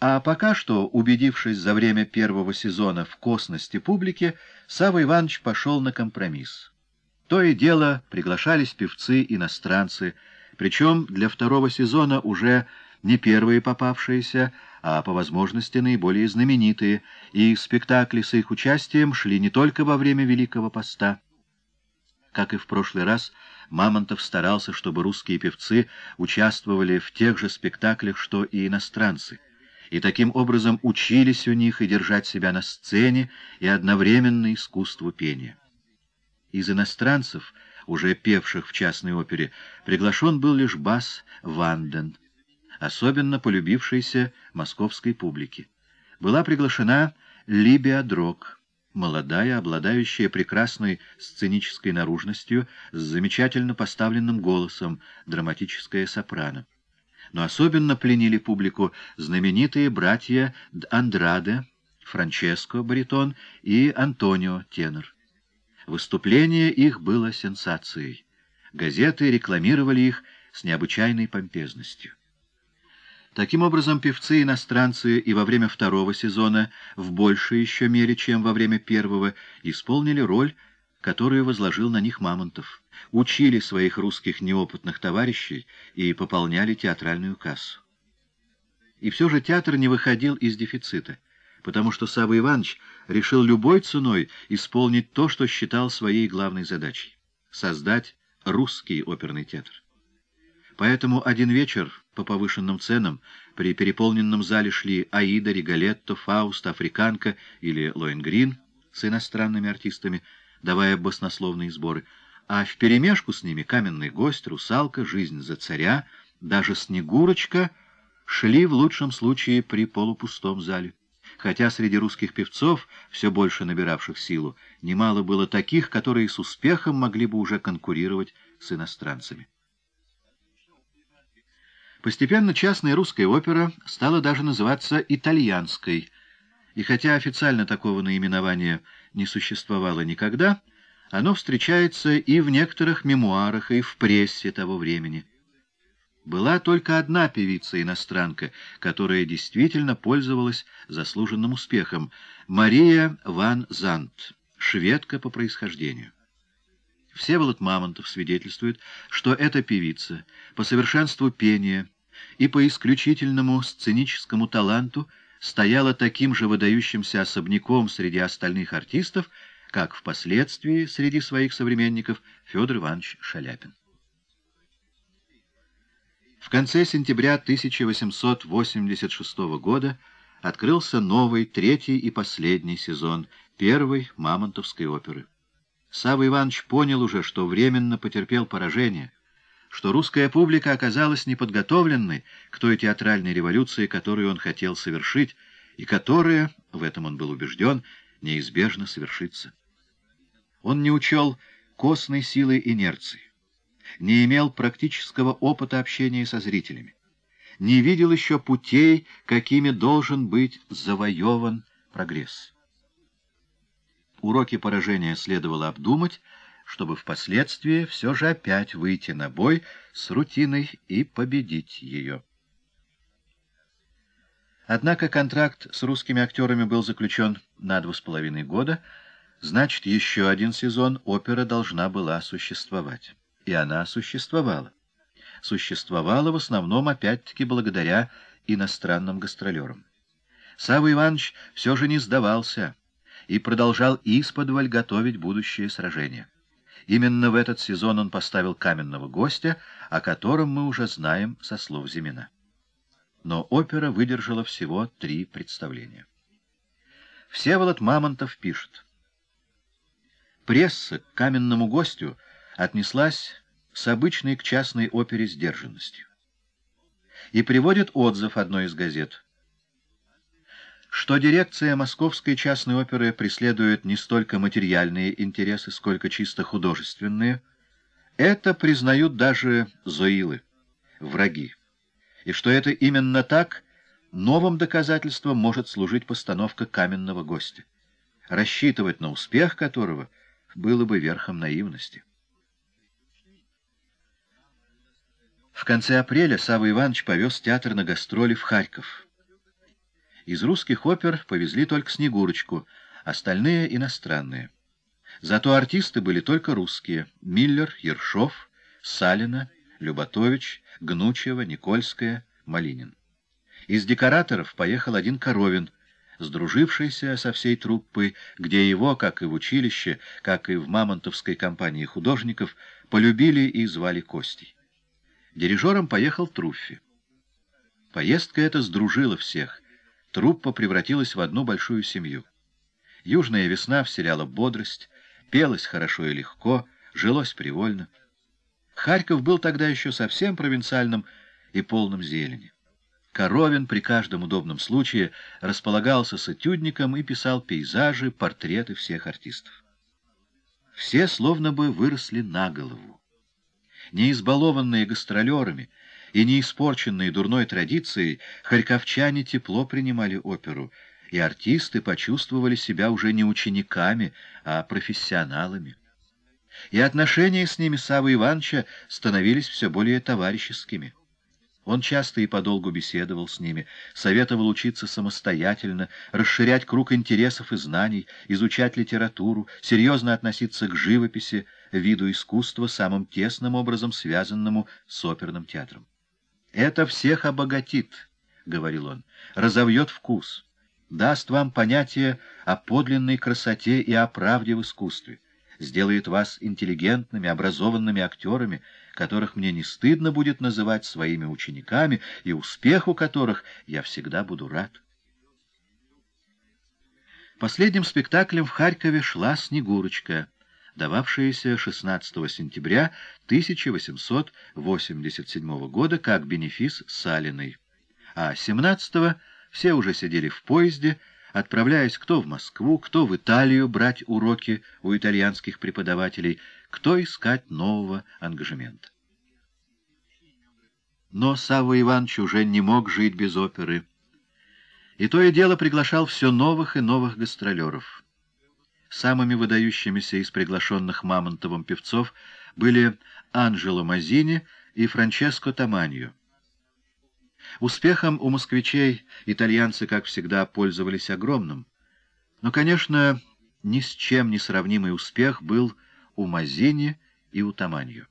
А пока что, убедившись за время первого сезона в косности публики, Савва Иванович пошел на компромисс. То и дело приглашались певцы-иностранцы, причем для второго сезона уже не первые попавшиеся, а по возможности наиболее знаменитые, и спектакли с их участием шли не только во время Великого Поста. Как и в прошлый раз, Мамонтов старался, чтобы русские певцы участвовали в тех же спектаклях, что и иностранцы, и таким образом учились у них и держать себя на сцене, и одновременно искусству пения. Из иностранцев, уже певших в частной опере, приглашен был лишь бас Ванден, особенно полюбившийся московской публике. Была приглашена Либия Дрог, молодая, обладающая прекрасной сценической наружностью, с замечательно поставленным голосом, драматическая сопрано. Но особенно пленили публику знаменитые братья Андраде, Франческо, баритон, и Антонио, тенор. Выступление их было сенсацией. Газеты рекламировали их с необычайной помпезностью. Таким образом, певцы-иностранцы и во время второго сезона, в большей еще мере, чем во время первого, исполнили роль, которую возложил на них Мамонтов, учили своих русских неопытных товарищей и пополняли театральную кассу. И все же театр не выходил из дефицита потому что Савва Иванович решил любой ценой исполнить то, что считал своей главной задачей — создать русский оперный театр. Поэтому один вечер по повышенным ценам при переполненном зале шли Аида, Риголетто, Фауст, Африканка или Лоенгрин с иностранными артистами, давая баснословные сборы, а вперемешку с ними каменный гость, русалка, жизнь за царя, даже Снегурочка шли в лучшем случае при полупустом зале хотя среди русских певцов, все больше набиравших силу, немало было таких, которые с успехом могли бы уже конкурировать с иностранцами. Постепенно частная русская опера стала даже называться итальянской, и хотя официально такого наименования не существовало никогда, оно встречается и в некоторых мемуарах, и в прессе того времени. Была только одна певица-иностранка, которая действительно пользовалась заслуженным успехом — Мария ван Зант, шведка по происхождению. Всеволод Мамонтов свидетельствует, что эта певица по совершенству пения и по исключительному сценическому таланту стояла таким же выдающимся особняком среди остальных артистов, как впоследствии среди своих современников Федор Иванович Шаляпин. В конце сентября 1886 года открылся новый, третий и последний сезон первой Мамонтовской оперы. Савва Иванович понял уже, что временно потерпел поражение, что русская публика оказалась неподготовленной к той театральной революции, которую он хотел совершить, и которая, в этом он был убежден, неизбежно совершится. Он не учел костной силы инерции не имел практического опыта общения со зрителями, не видел еще путей, какими должен быть завоеван прогресс. Уроки поражения следовало обдумать, чтобы впоследствии все же опять выйти на бой с рутиной и победить ее. Однако контракт с русскими актерами был заключен на два с половиной года, значит, еще один сезон опера должна была существовать и она существовала. Существовала в основном, опять-таки, благодаря иностранным гастролерам. Савва Иванович все же не сдавался и продолжал исподволь готовить будущее сражение. Именно в этот сезон он поставил каменного гостя, о котором мы уже знаем со слов Зимина. Но опера выдержала всего три представления. Всеволод Мамонтов пишет. Пресса к каменному гостю — отнеслась с обычной к частной опере сдержанностью. И приводит отзыв одной из газет. Что дирекция Московской частной оперы преследует не столько материальные интересы, сколько чисто художественные, это признают даже зоилы, враги. И что это именно так, новым доказательством может служить постановка каменного гостя, рассчитывать на успех которого было бы верхом наивности. В конце апреля Савва Иванович повез театр на гастроли в Харьков. Из русских опер повезли только «Снегурочку», остальные — иностранные. Зато артисты были только русские — Миллер, Ершов, Салина, Люботович, Гнучева, Никольская, Малинин. Из декораторов поехал один Коровин, сдружившийся со всей труппой, где его, как и в училище, как и в Мамонтовской компании художников, полюбили и звали Костей. Дирижером поехал Труффи. Поездка эта сдружила всех. Труппа превратилась в одну большую семью. Южная весна вселяла бодрость, пелось хорошо и легко, жилось привольно. Харьков был тогда еще совсем провинциальным и полным зелени. Коровин при каждом удобном случае располагался с этюдником и писал пейзажи, портреты всех артистов. Все словно бы выросли на голову. Не избалованные гастролерами и не испорченные дурной традицией, харьковчане тепло принимали оперу, и артисты почувствовали себя уже не учениками, а профессионалами. И отношения с ними Савы Ивановича становились все более товарищескими. Он часто и подолгу беседовал с ними, советовал учиться самостоятельно, расширять круг интересов и знаний, изучать литературу, серьезно относиться к живописи, виду искусства, самым тесным образом связанному с оперным театром. «Это всех обогатит», — говорил он, — «разовьет вкус, даст вам понятие о подлинной красоте и о правде в искусстве, сделает вас интеллигентными, образованными актерами, которых мне не стыдно будет называть своими учениками и успеху которых я всегда буду рад. Последним спектаклем в Харькове шла «Снегурочка», дававшаяся 16 сентября 1887 года как бенефис Салиной, а 17 все уже сидели в поезде, отправляясь кто в Москву, кто в Италию брать уроки у итальянских преподавателей, кто искать нового ангажемента. Но Савва Иванович уже не мог жить без оперы. И то и дело приглашал все новых и новых гастролеров. Самыми выдающимися из приглашенных Мамонтовым певцов были Анджело Мазини и Франческо Таманьо. Успехом у москвичей итальянцы, как всегда, пользовались огромным. Но, конечно, ни с чем не сравнимый успех был у Мазини и у Таманью.